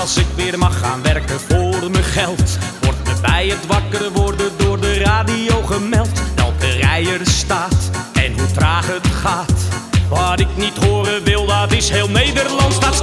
als ik weer mag gaan werken voor mijn geld. Wordt me bij het wakker worden door de radio gemeld. Welke rij er staat en hoe traag het gaat. Wat ik niet horen wil, dat is heel Nederland staat.